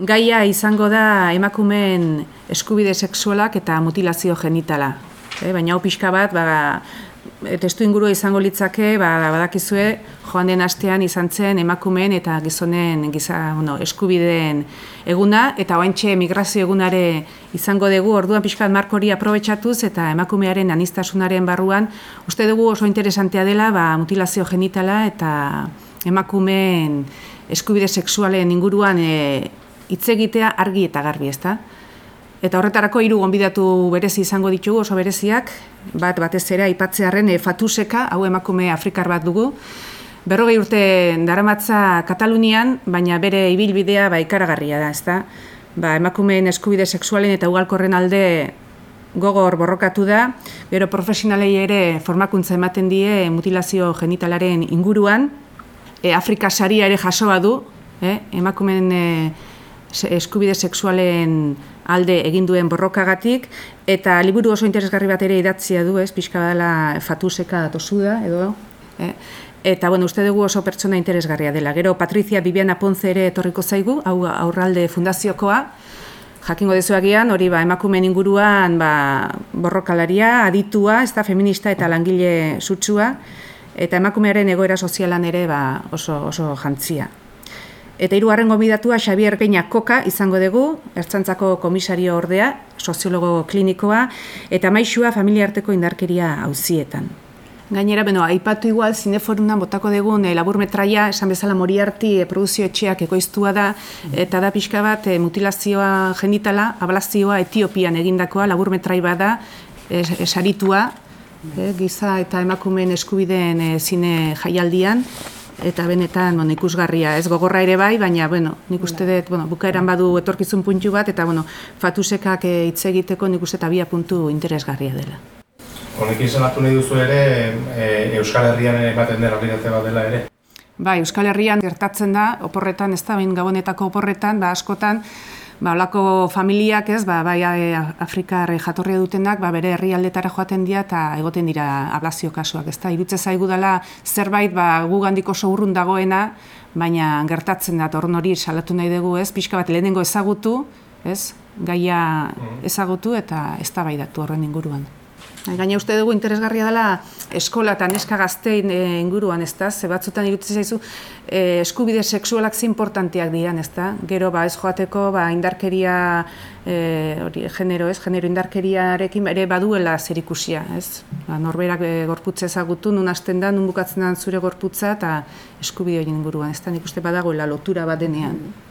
Gaia izango da emakumeen eskubide sexualak eta mutilazio genitala. E, baina hau pixka bat, ba, testu ingurua izango litzake, ba, badakizue, joan den astean izan zen emakumeen eta gizonen giza, bueno, eskubideen eguna, eta oantxe migrazio egunare izango dugu, orduan pixka bat marko hori aprobetsatuz, eta emakumearen anistasunaren barruan, uste dugu oso interesantea dela, ba, mutilazio genitala eta emakumeen eskubide sexualen inguruan e, hitz egitea argi eta garbi, ezta? Eta horretarako hiru gonbidatu berezi izango ditugu, oso bereziak, bat batez ere aipatzearren e, Fatuseka, hau emakume afrikar bat dugu. Berrogei urte daramatza Katalunian, baina bere ibilbidea ba ikaragarria da, ezta? Ba, emakumeen eskubide sexualen eta ugalkorren alde gogor borrokatu da, bero profesionalei ere formakuntza ematen die mutilazio genitalaren inguruan, e, Afrika saria ere jasoa du, eh? emakumeen e, eskubide sexualen alde egin duen borrokagatik eta liburu oso interesgarri bat ere idatzia du, ez, pixka dela fatuseka tosuda edo, eh? Eta bueno, uste dugu oso pertsona interesgarria dela. Gero Patricia Viviana Ponce ere etorriko zaigu, hau aurralde fundaziokoa. Jakingo dezuagian, hori ba, emakumeen inguruan ba, borrokalaria, aditua, ez da feminista eta langile sutsua, eta emakumearen egoera sozialan ere ba, oso, oso jantzia. Eta hirugarren gomidatua Xabier Geina Koka izango dugu, ertzantzako komisario ordea, soziologo klinikoa, eta maixua familiarteko indarkeria hauzietan. Gainera, beno, aipatu igual, zineforunan botako dugun e, labur metraia, esan bezala moriarti e, produzio etxeak ekoiztua da, eta da pixka bat e, mutilazioa genitala, ablazioa Etiopian egindakoa, labur metrai bada, esaritua, e, giza eta emakumeen eskubideen e, zine jaialdian, eta benetan bueno, ikusgarria, ez gogorra ere bai, baina bueno, nik uste dut, bueno, bukaeran badu etorkizun puntu bat, eta bueno, fatusekak eh, hitz egiteko nik uste eta puntu interesgarria dela. Honek izan nahi duzu ere, e, Euskal Herrian ere baten dira bat dela ere? Bai, Euskal Herrian gertatzen da, oporretan, ez da, gabonetako oporretan, ba, askotan, ba, olako familiak ez, ba, bai e, Afrikar jatorria dutenak, ba, bere herrialdetara joaten dira eta egoten dira ablazio kasuak, ez da, irutze zaigu dela zerbait, ba, gu gandik oso urrun dagoena, baina gertatzen da, horren hori salatu nahi dugu, ez, pixka bat lehenengo ezagutu, ez, gaia mm. ezagutu eta ez da horren inguruan. Gaina uste dugu interesgarria dela eskola eta neska gaztein e, inguruan, ez da? Ze batzutan irutzen zaizu e, eskubide sexualak ze importanteak diran, ez da? Gero ba, ez joateko ba, indarkeria, e, hori, genero, ez? Genero indarkeriarekin ere baduela zer ikusia, ez? Ba, norberak e, gorputze ezagutu, nun hasten da, nun bukatzen da zure gorputza eta eskubide hori inguruan, ez da? Nik uste badagoela lotura bat denean.